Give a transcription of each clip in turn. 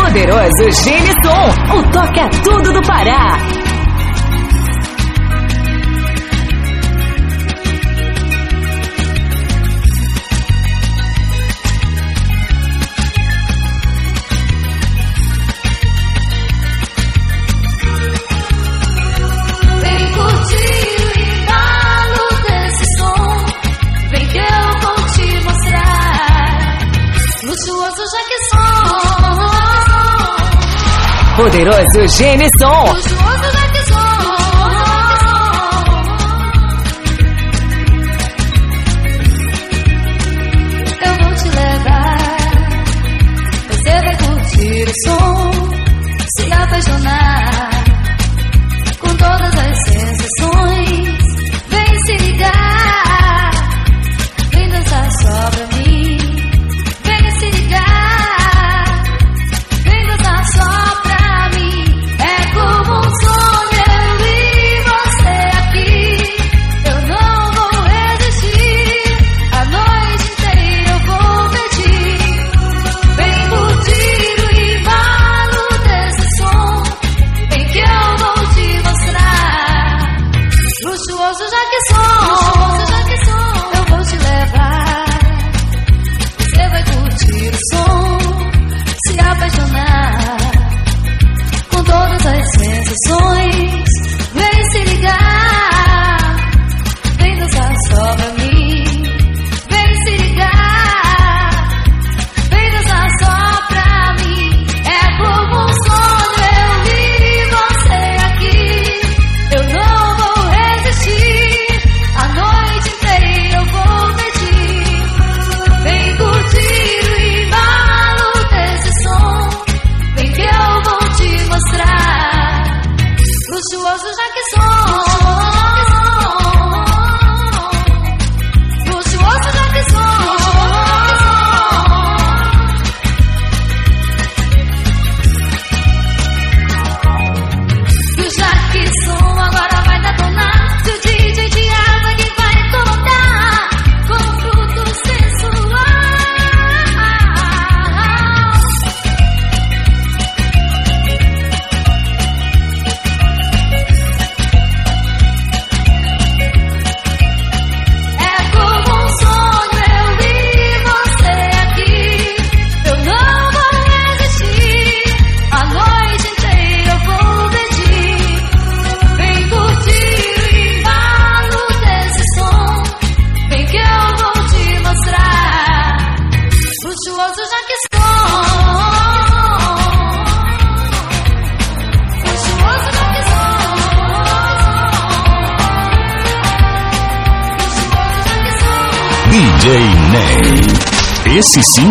Poderoso Gene o o toca é tudo do Pará. poderoso Gêneson.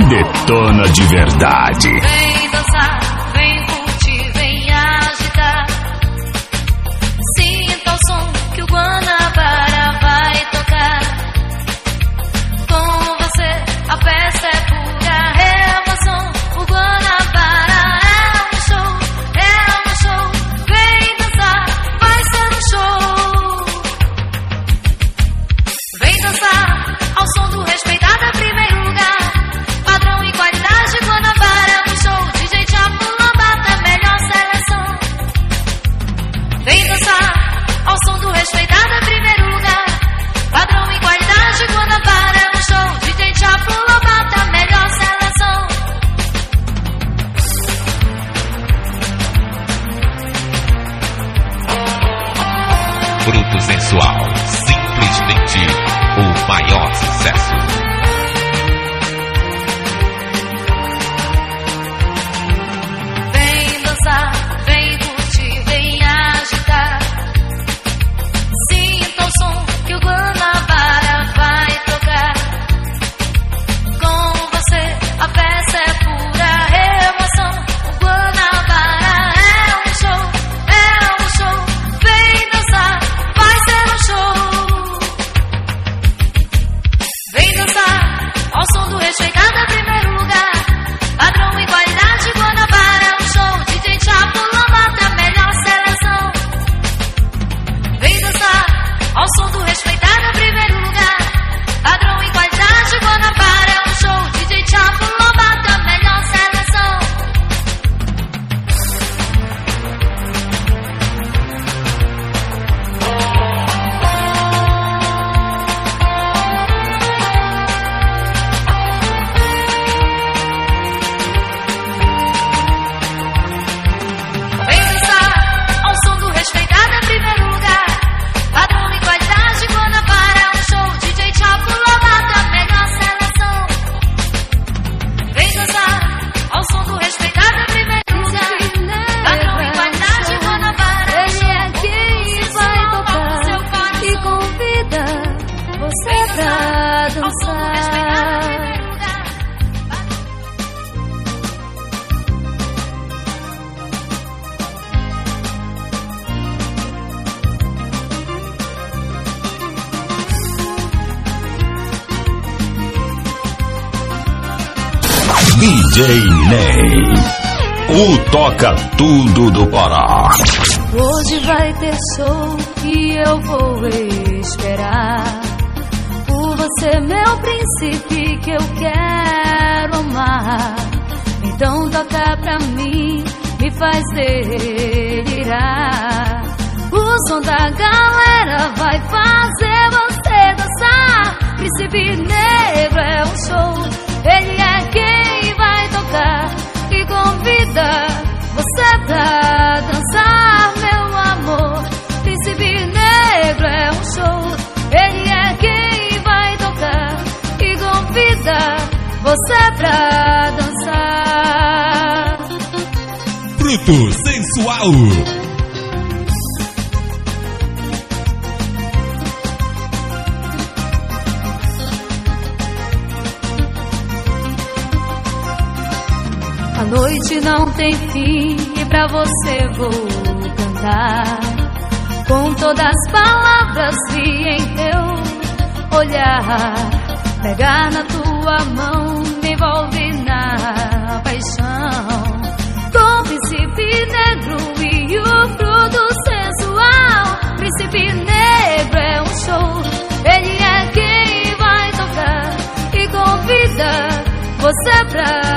detona de verdade. Paulo. A noite não tem fim e pra você vou cantar. Com todas as palavras e em teu olhar. Pegar na tua mão me envolve na paixão. Com o negro fruto sensual. Príncipe negro é um show. Ele é quem vai tocar e convida você pra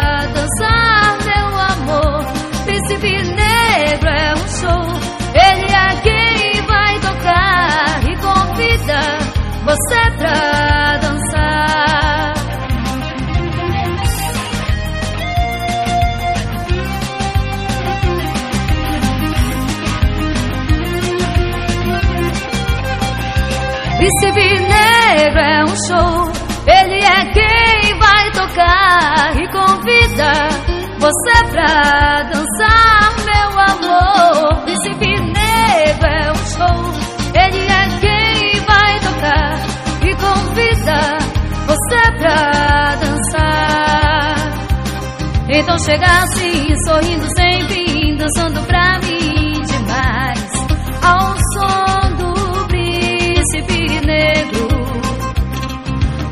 show. Ele é quem vai tocar e convida você pra dançar, meu amor. Príncipe Negro é um show. Ele é quem vai tocar e convida você pra dançar. Então chega assim, sorrindo sempre, dançando pra mim.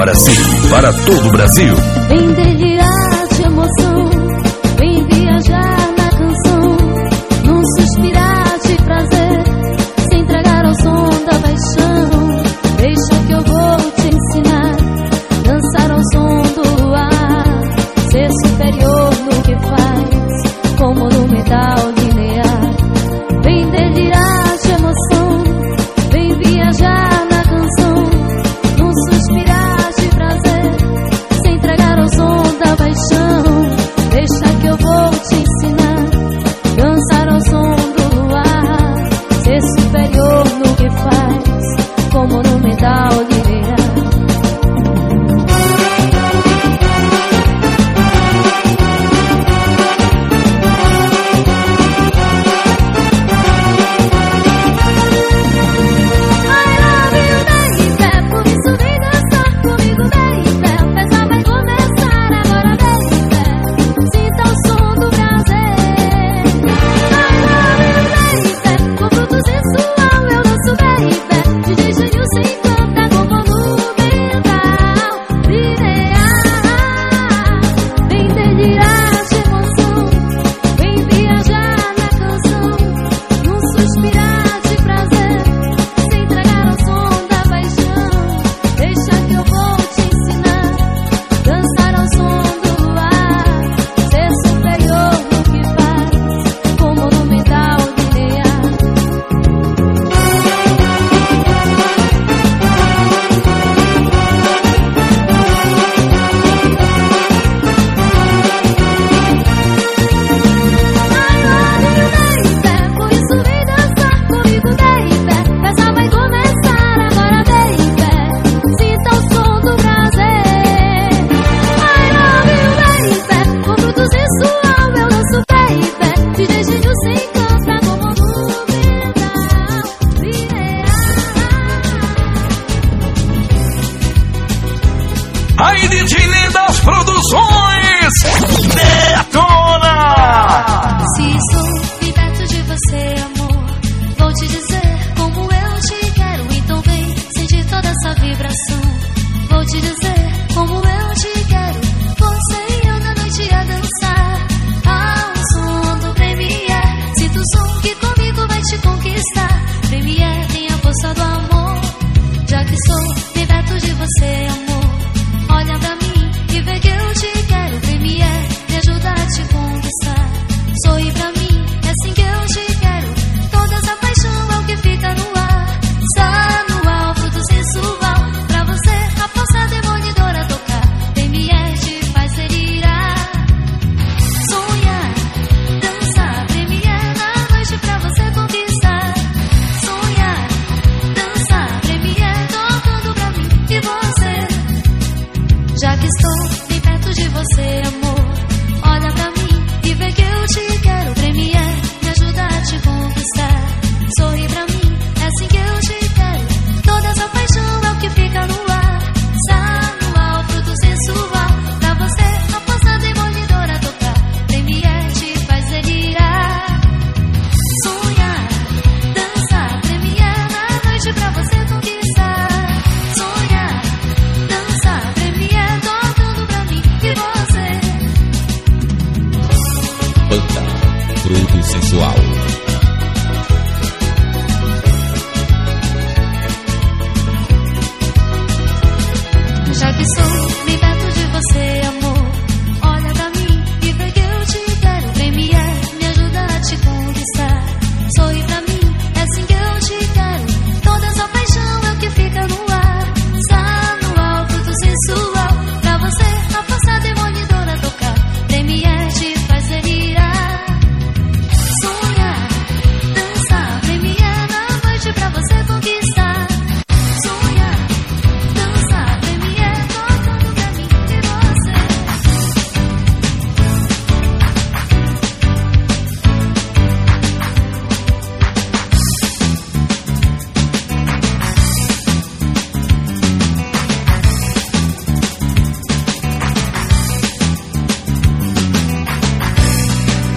Agora sim, para todo o Brasil.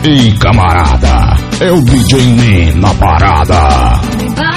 E camarada, é o DJ Man na parada. Ah,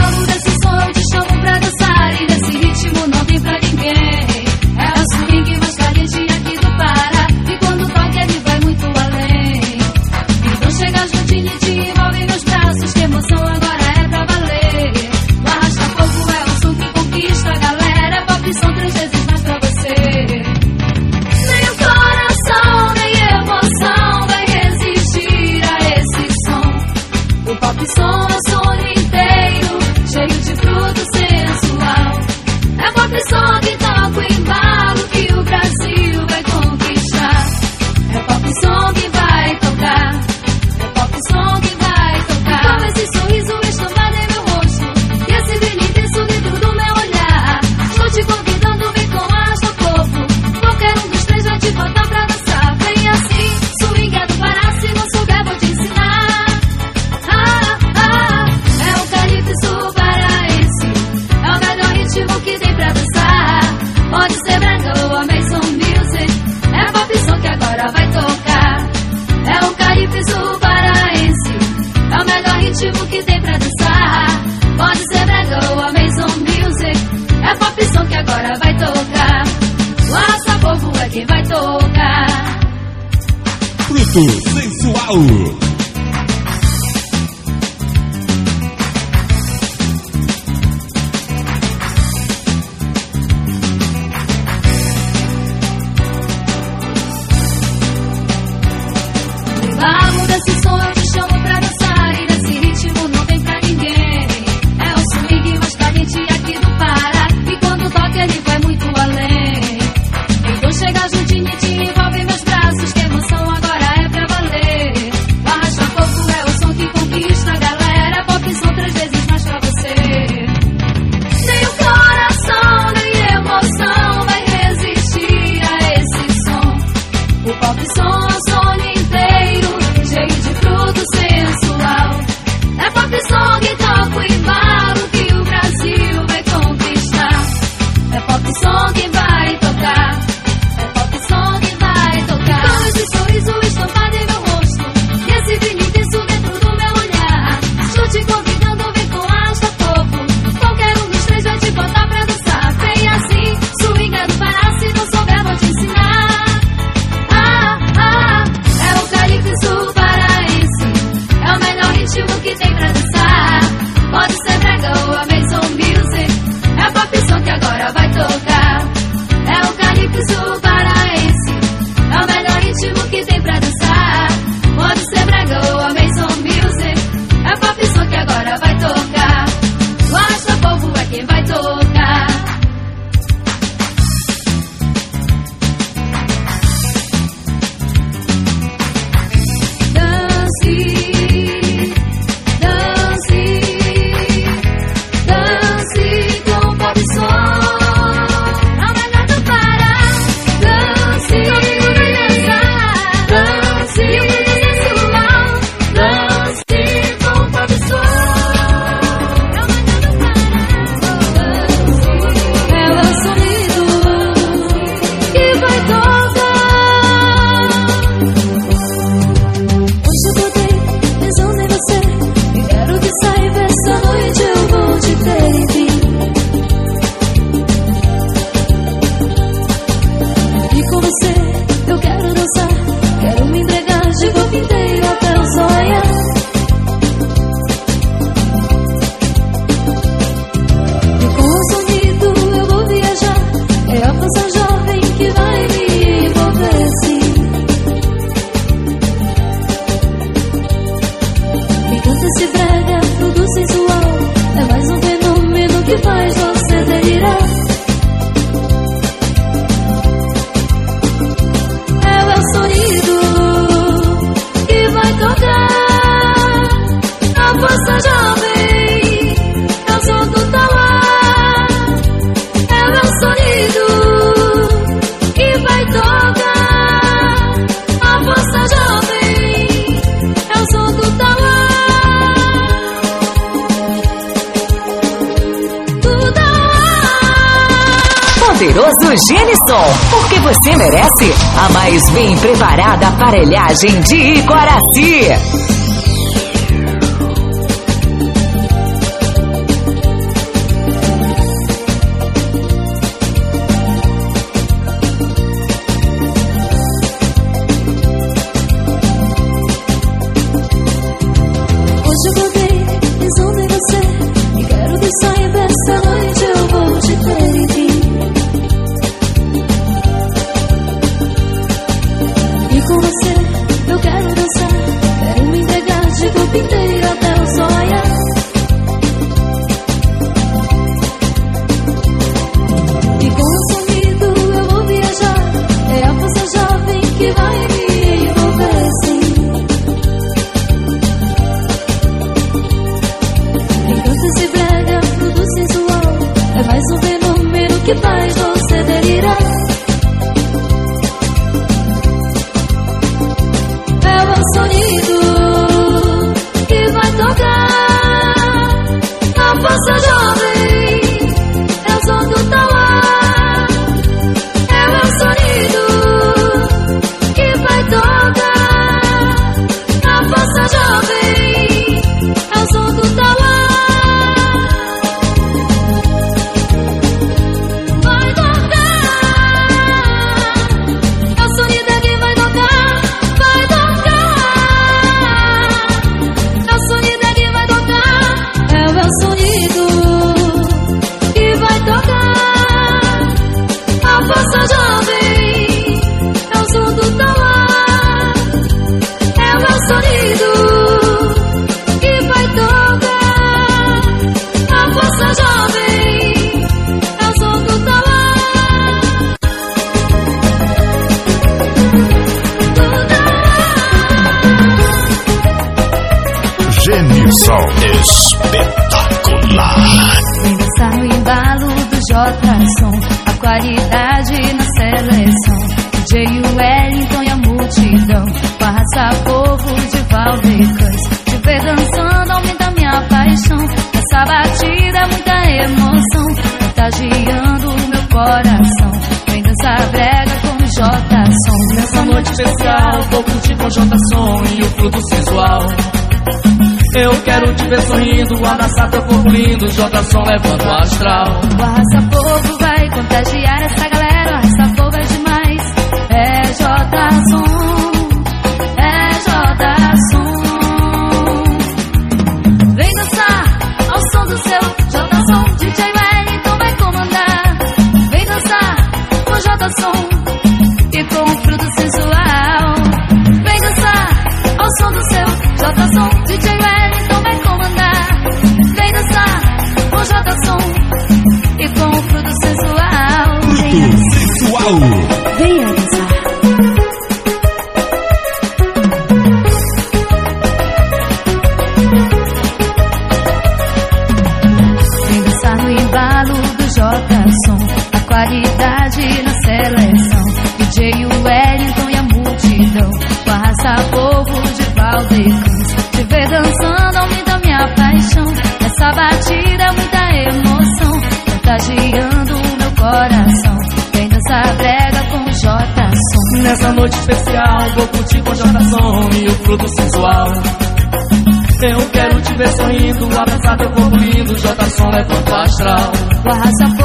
Viagem de Icoraci. com você, eu quero dançar. Quero me na seleção. DJ Wellington e a multidão, passa povo de Valdecães. Te ver dançando aumenta minha paixão. Essa batida é muita emoção, contagiando o meu coração. Vem dançar brega com J Som. Nessa noite especial, vou curtir com J Som e o fruto sensual. Eu quero te ver sorrindo, abraçar teu corpo lindo, J Som levando o astral. Passa povo, contagiar essa galera, essa folga é demais. É J Som, é J Vem dançar ao som do seu J Som, DJ Wellington vai comandar. Vem dançar com J Som. ver sorrindo, abraçar teu corpo lindo, Jota som levanta astral. O arrasa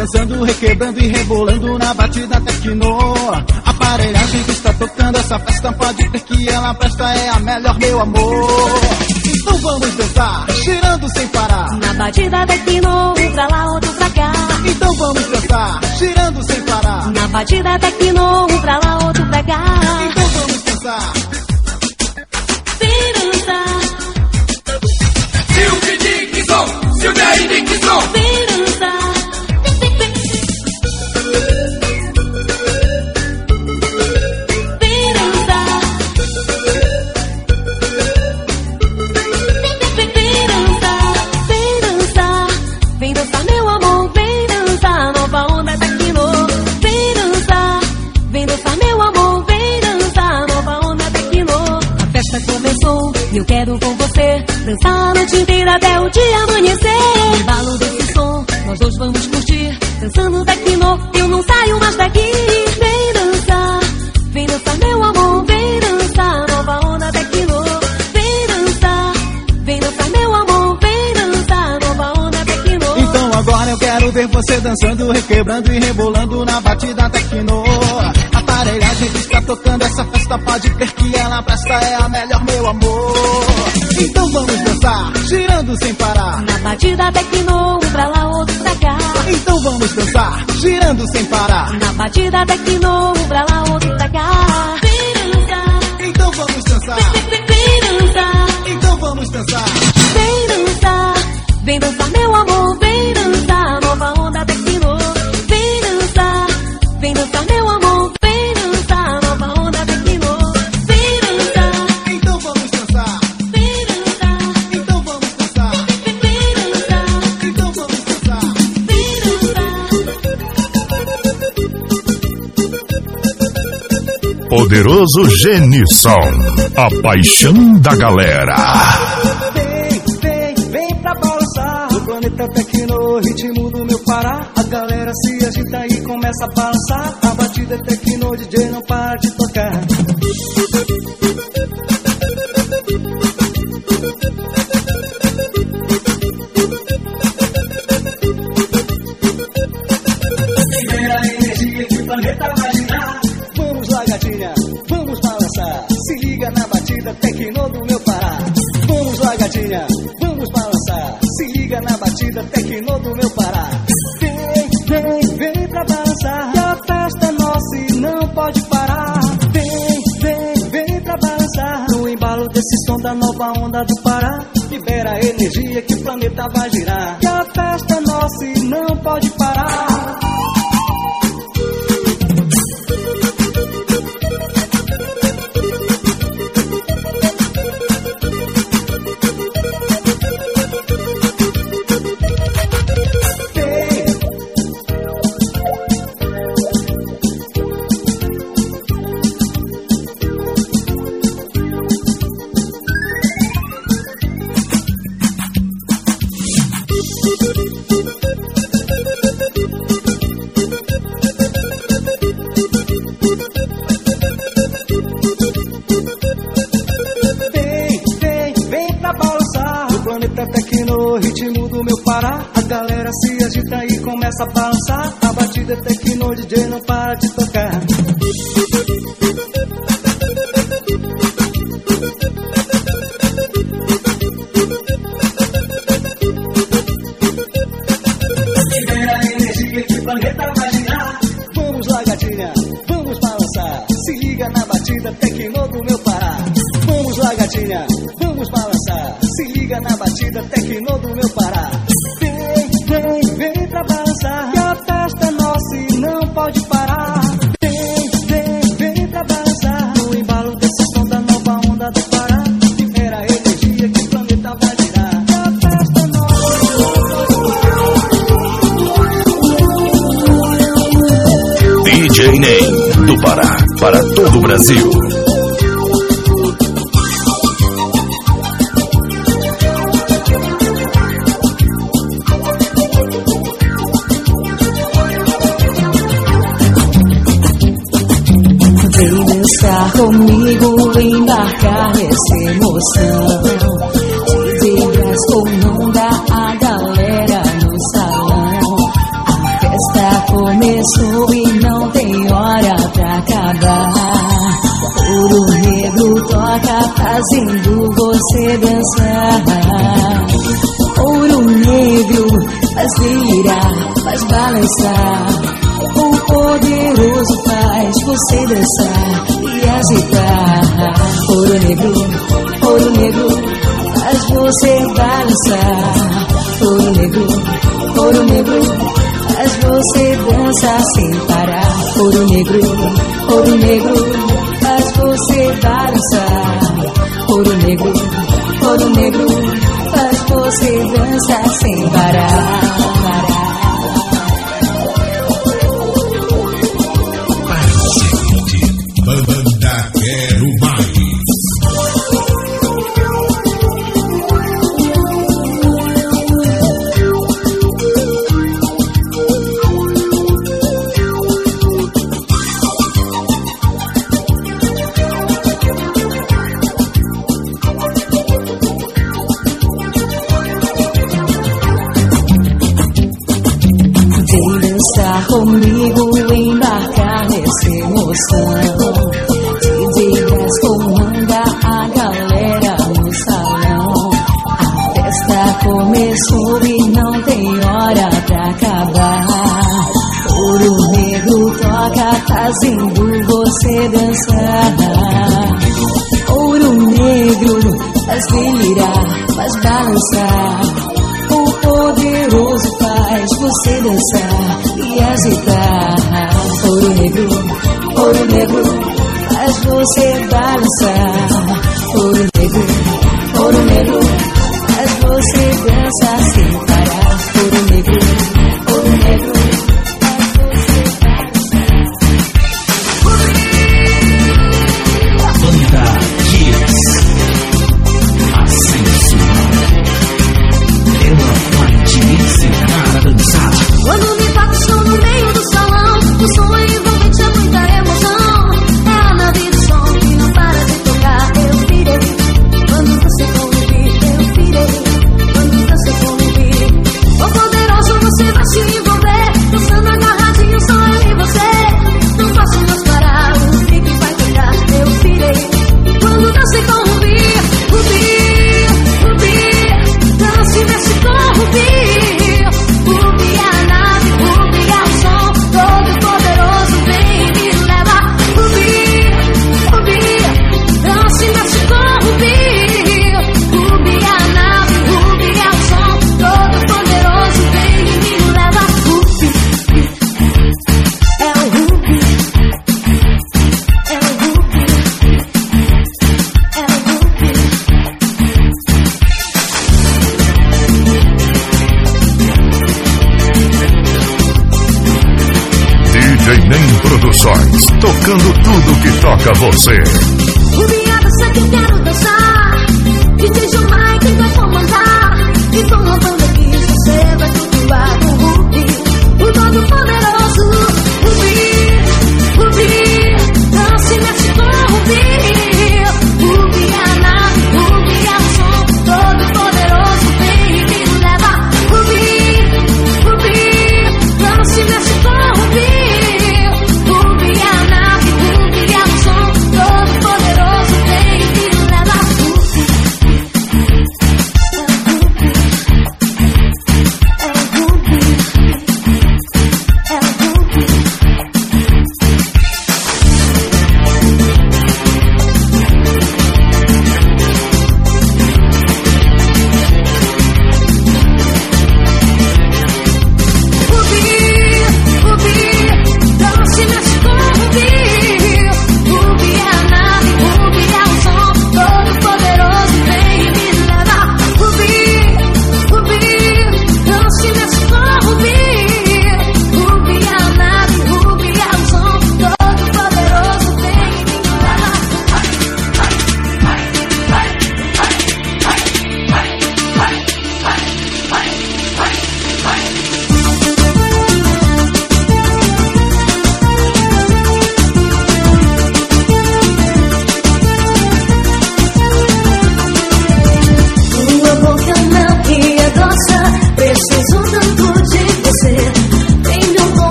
dançando, requebrando e rebolando na batida tecno. Aparelhagem que está tocando essa festa pode ter que ela presta é a melhor, meu amor. Então vamos dançar, girando sem parar. Na batida tecno, um pra lá, outro pra cá. Então vamos dançar, girando sem parar. Na batida tecno, um pra lá, outro pra cá. Então vamos dançar. Dançar. Silvio Dixon, Silvia Dixon. Eu quero com você dançar a noite inteira até o dia amanhecer. No embalo desse som, nós dois vamos curtir. Dançando tecno, eu não saio mais daqui. Vem dançar, vem dançar, meu amor. Vem dançar, nova onda tecno. Vem dançar, vem dançar, meu amor. Vem dançar, nova onda tecno. Então agora eu quero ver você dançando, requebrando e rebolando na batida tecno aparelhagem que está tocando essa festa pode ter que ela presta é a melhor, meu amor. Então vamos dançar, girando sem parar. Na batida tecno, um pra lá, outro pra cá. Então vamos dançar, girando sem parar. Na batida tecno, um pra lá, outro pra cá. Vem dançar. Então vamos dançar. Vem, vem, vem dançar. Então vamos dançar. Vem dançar, vem dançar, meu Poderoso Genison, a paixão da galera. Vem, vem, vem pra balançar. O planeta Tecno, ritmo do meu Pará. A galera se agita e começa a balançar. A batida é Tecno, DJ não para de tocar. Planeta vai girar. Pará para todo o Brasil. Vem dançar comigo, embarcar nessa emoção. dançar. O poderoso faz você dançar e agitar. Ouro negro, ouro negro, faz você balançar. Ouro negro, ouro negro, faz você dançar sem parar. Ouro negro, ouro negro, faz você balançar. Ouro negro, ouro negro, faz você dançar sem parar. ouro negro, faz você balançar, ouro negro.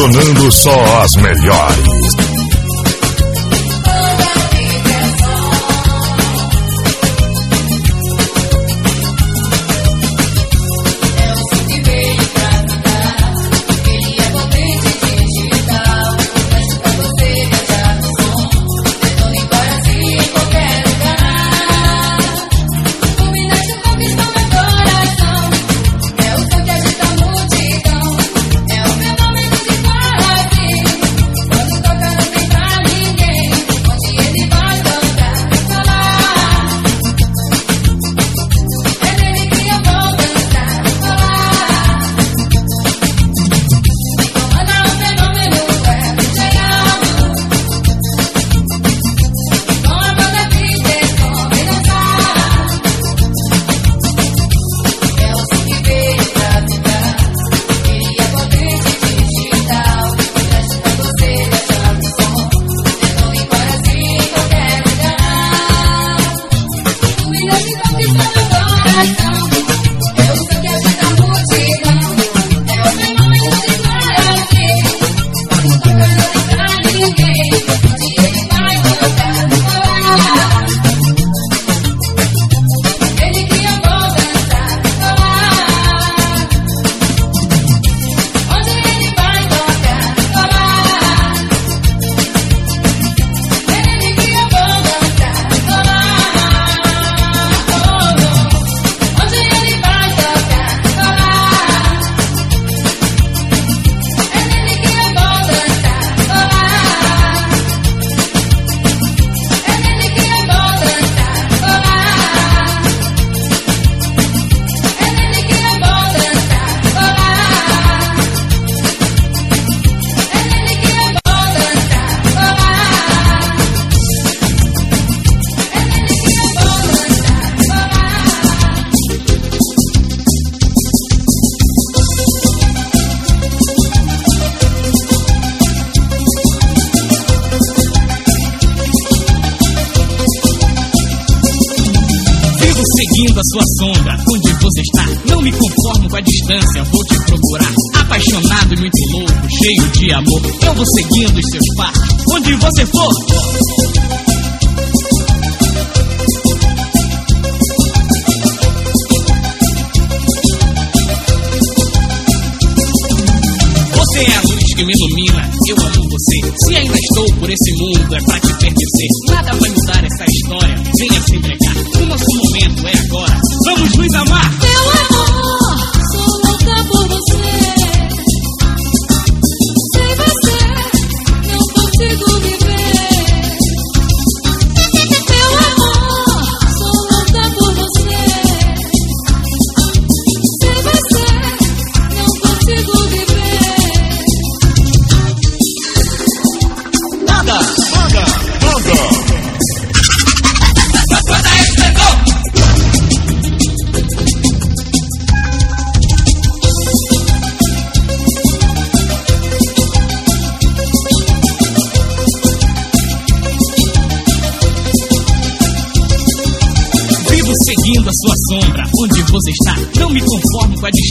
detonando só as melhores.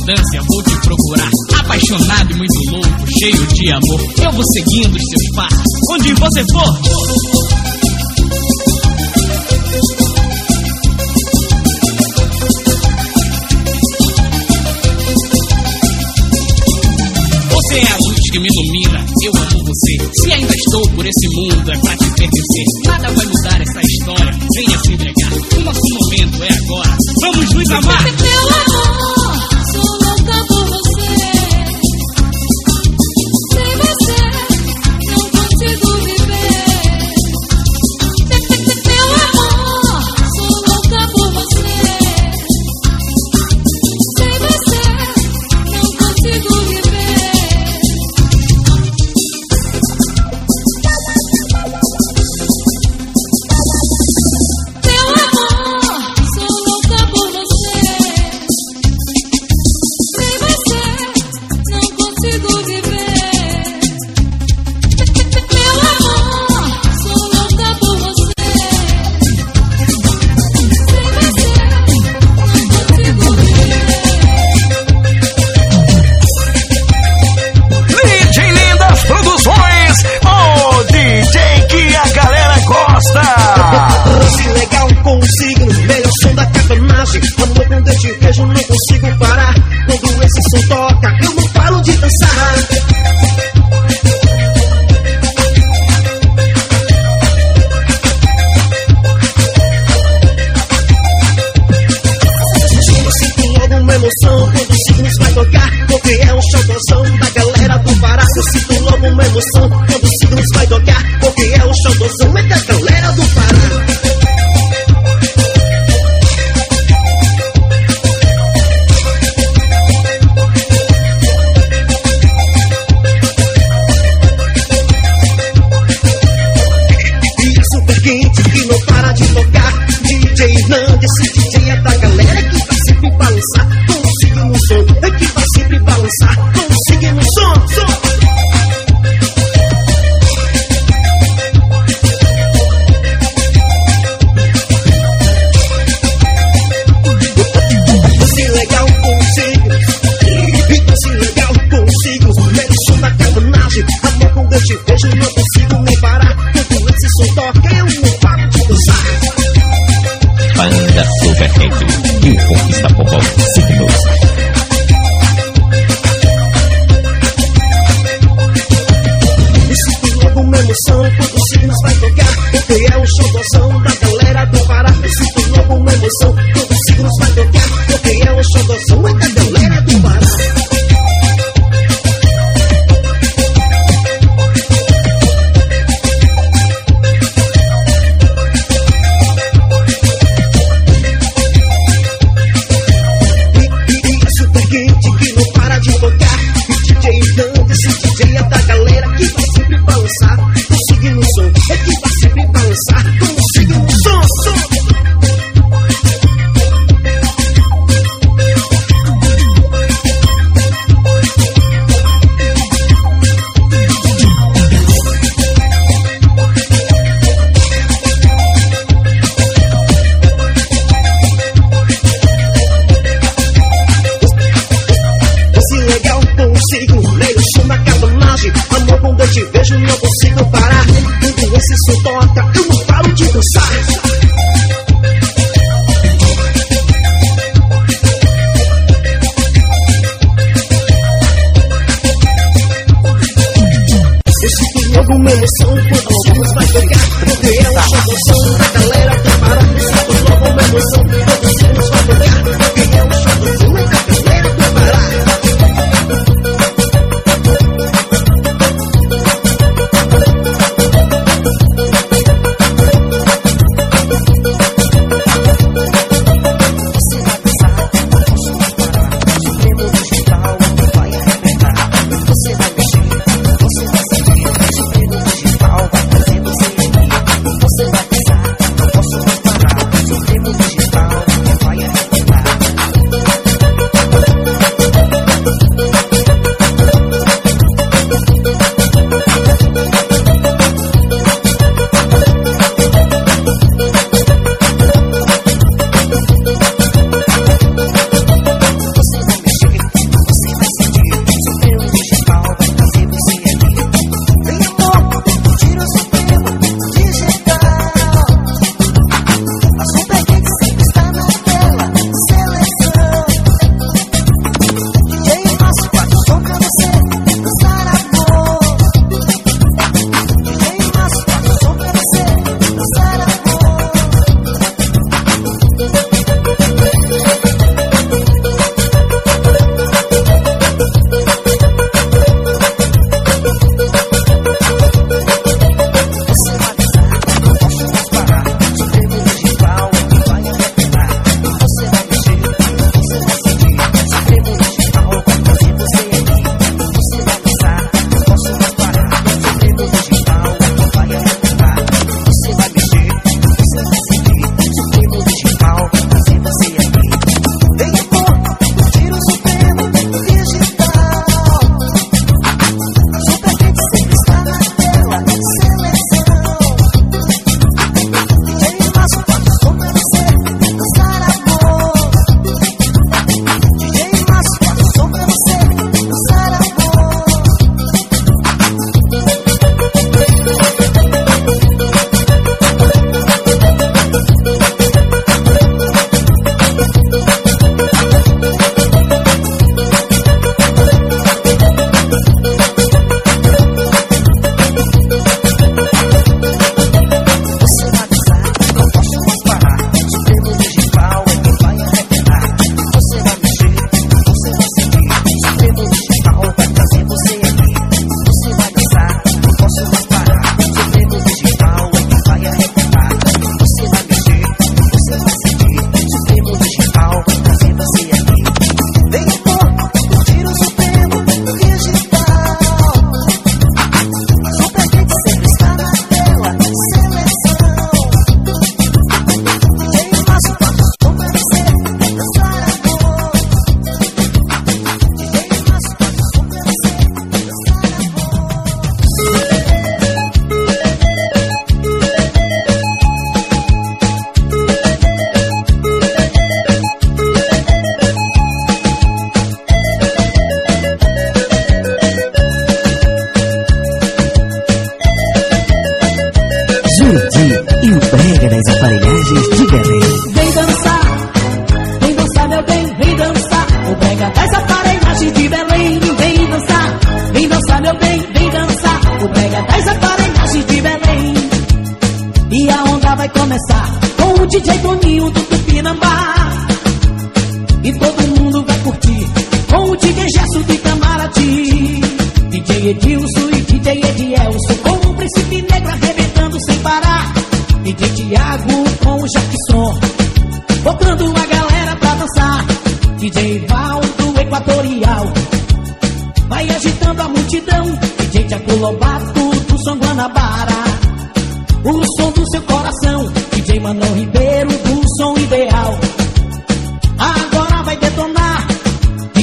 distância vou te procurar. Apaixonado e muito louco, cheio de amor. Eu vou seguindo os seus passos, onde você for. Você é a luz que me ilumina, eu amo você. Se ainda estou por esse mundo, é pra te pertencer. Nada vai mudar essa história, venha se entregar. O nosso momento é agora, vamos nos amar.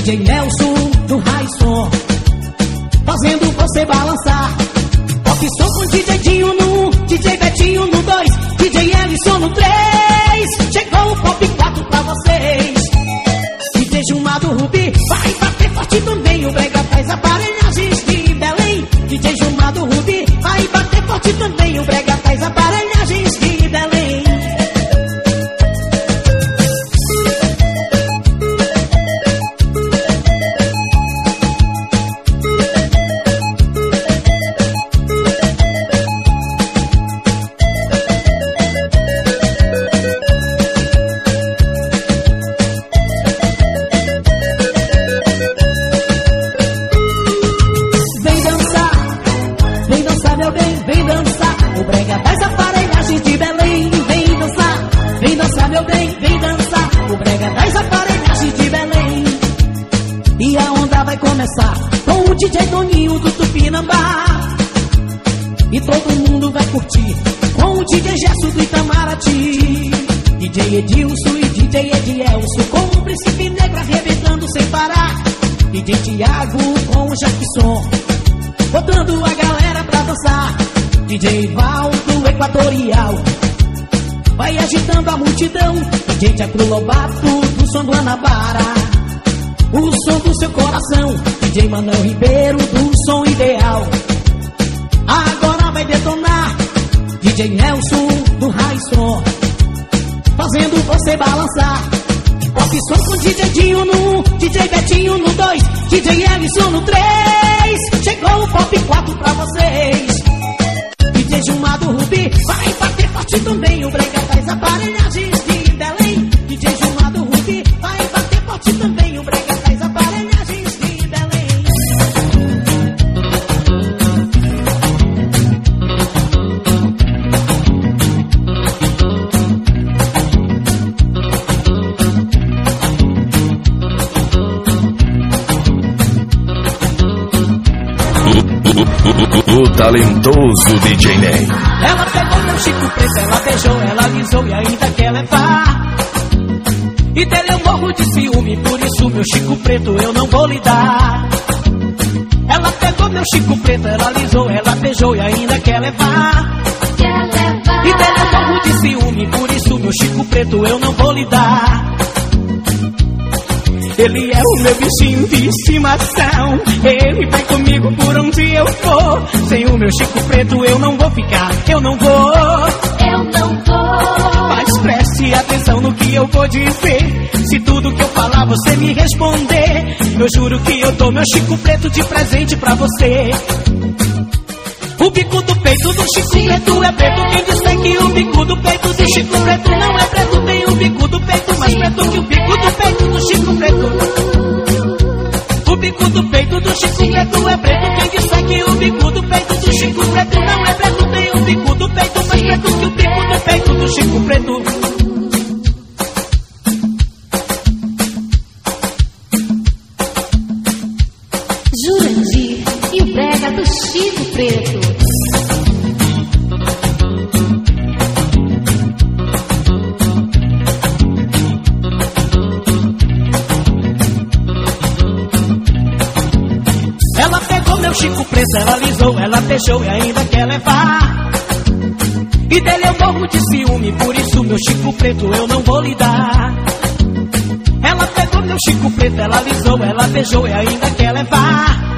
DJ Nelson do Raison fazendo você balançar. Multidão. DJ Tiago Lobato do som do Anabara, o som do seu coração. DJ Manuel Ribeiro do som ideal. Agora vai detonar. DJ Nelson do Raison fazendo você balançar. Pop som com DJ Dinho no 1, DJ Betinho no 2, DJ Ellison no 3. Chegou o Pop 4 pra vocês. DJ Gilmar do Rubi vai bater forte também. O Brega faz aparelhagens O talentoso DJ Ney. Ela pegou meu Chico Preto, ela beijou, ela alisou e ainda quer levar. E dele eu morro de ciúme, por isso meu Chico Preto eu não vou lhe dar. Ela pegou meu Chico Preto, ela alisou, ela beijou e ainda quer levar. E dele eu morro de ciúme, por isso meu Chico Preto eu não vou lhe dar. Ele é o meu bichinho de estimação. Ele vai comigo por onde eu for. Sem o meu Chico Preto eu não vou ficar, eu não vou. Eu não vou. Mas preste atenção no que eu vou dizer. Se tudo que eu falar você me responder, eu juro que eu dou meu Chico Preto de presente pra você. O bico do peito do Chico Preto é preto. Quem disser que o bico do peito do Chico Preto não é preto, tem o bico do peito mais preto que o bico do peito do Chico Preto. O bico do peito do Chico Preto é preto. Quem disser que o bico do peito do Chico Preto não é preto, tem o bico do peito mais preto que o bico do peito do Chico Preto. deixou e ainda quer levar. E dele eu morro de ciúme, por isso meu Chico Preto eu não vou lhe dar. Ela pegou meu Chico Preto, ela alisou, ela beijou e ainda quer levar.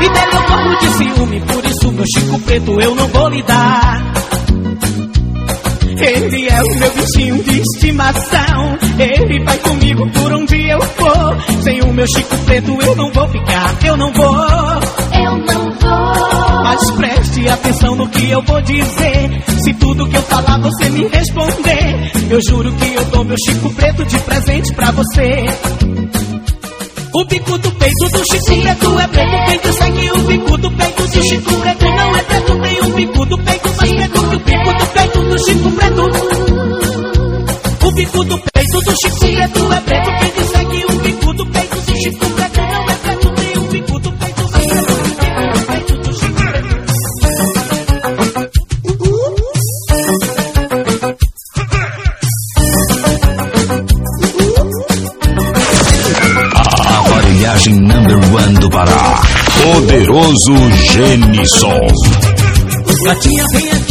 E dele eu morro de ciúme, por isso meu Chico Preto eu não vou lhe dar. Ele é o meu bichinho de estimação. Ele vai comigo por onde eu for. Sem o meu Chico Preto eu não vou ficar, eu não vou. Mas preste atenção no que eu vou dizer. Se tudo que eu falar você me responder, eu juro que eu dou meu Chico Preto de presente pra você. O bico do peito do Chico Sim, Preto é preto, quem segue o bico do peito do Sim, Chico Preto não é preto, tem o bico do peito mais preto que o bico do peito do Chico Preto. O bico do peito do Chico Preto O Genison. Gatinha, vem aqui.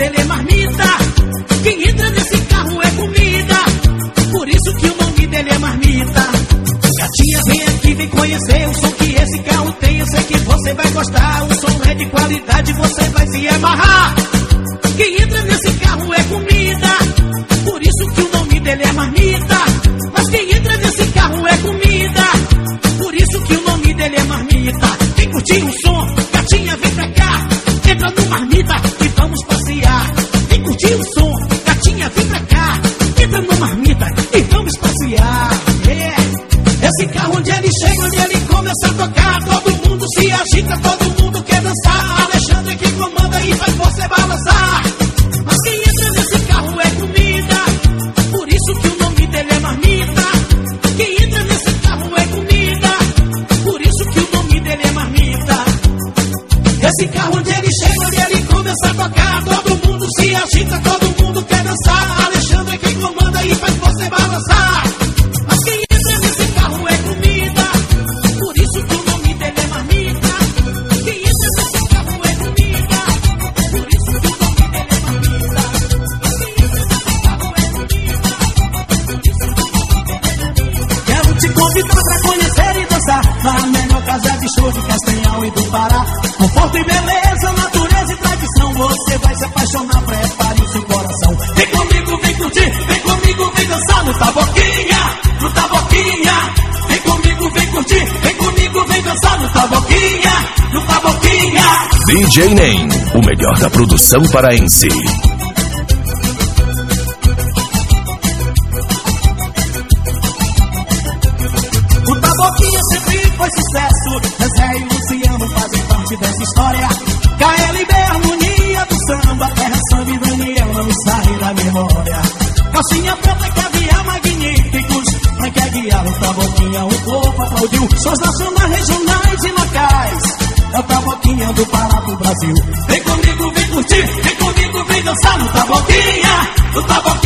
dele é marmita. Quem entra nesse carro é comida. Por isso que o nome dele é marmita. Gatinha, vem aqui, vem conhecer o som que esse carro tem. Eu sei que você vai gostar. O som é de qualidade. DJ NEM, o melhor da produção paraense. Vamos